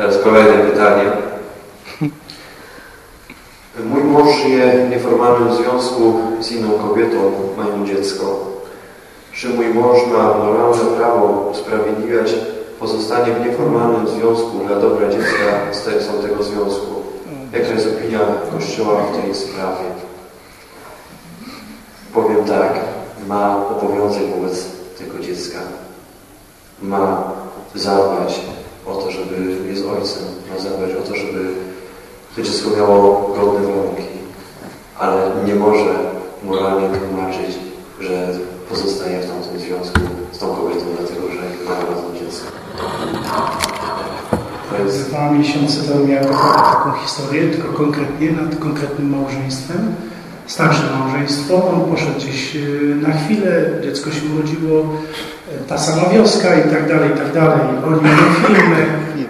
Teraz kolejne pytanie. Mój mąż żyje w nieformalnym związku z inną kobietą, mają dziecko. Czy mój mąż ma moralne prawo usprawiedliwiać pozostanie w nieformalnym związku dla dobra dziecka z te, tego związku? Jaka jest opinia Kościoła w tej sprawie? Powiem tak, ma obowiązek wobec tego dziecka. Ma zadbać o to, żeby jest ojcem, ma zadbać o to, żeby to dziecko miało godne warunki, ale nie może moralnie tłumaczyć, że pozostaje w tamtym związku z tą kobietą, dlatego że ma razem dziecko. Dwa miesiące temu miałem taką historię, tylko konkretnie nad konkretnym małżeństwem. Starsze małżeństwo, on poszedł gdzieś e, na chwilę, dziecko się urodziło, e, ta sama wioska i tak dalej, i tak dalej. Oni mają firmę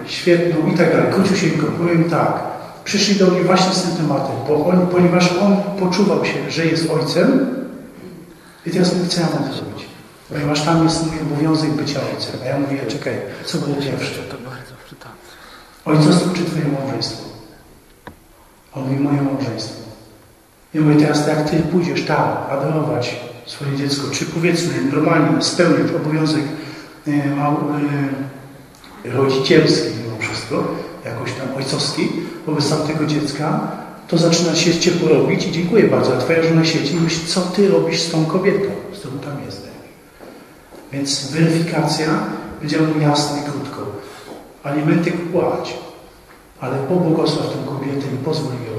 świetną i tak dalej. Króciusieńko, powiem tak, przyszli do mnie właśnie z tym tematem, bo on, ponieważ on poczuwał się, że jest ojcem i teraz mówię, co ja mam zrobić? Ponieważ tam jest mój obowiązek bycia ojcem. A ja mówię, czekaj, co było pierwsze? Ojcostwo czy twoje małżeństwo? On mówi, moje małżeństwo. Ja mówię, teraz jak ty pójdziesz tam adorować swoje dziecko, czy powiedzmy normalnie spełnić obowiązek e, e, rodzicielski mimo wszystko, jakoś tam ojcowski wobec tamtego dziecka, to zaczyna się ciepło robić i dziękuję bardzo, a twoja żona siedzi i myśli, co ty robisz z tą kobietą, z którą tam jesteś. Więc weryfikacja, powiedziałbym jasno i krótko. Alimenty płać, ale pobłogosław tę kobietę i pozwól jej.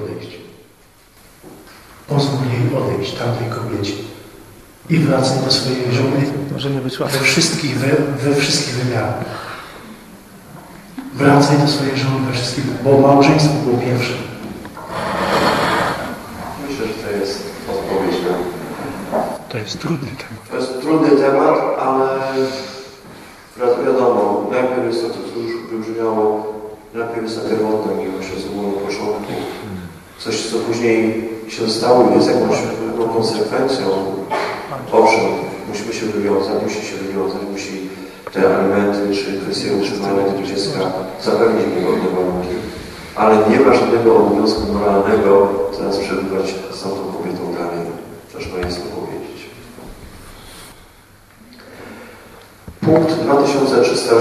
Pozwól jej odejść, tamtej kobiecie. I wracaj do swojej żony Może nie być łatwo. we wszystkich, we, we wszystkich wymiarach. Wracaj do swojej żony we wszystkich, bo małżeństwo było pierwsze. Myślę, że to jest odpowiedź na... To jest trudny temat. To jest trudny temat, ale wiadomo, najpierw jest to, co już wybrzmiało, najpierw jest ta pierwotna miłość, o co było na początku. Coś, co później się stało jest jakąś konsekwencją. Owszem, musimy się wywiązać, musi się wywiązać, musi te alimenty czy kwestie utrzymania tego dziecka zapewnić wygodne warunki. Ale nie ma żadnego obowiązku moralnego teraz przebywać z tą kobietą dalej. Też Państwu powiedzieć. Punkt 2380.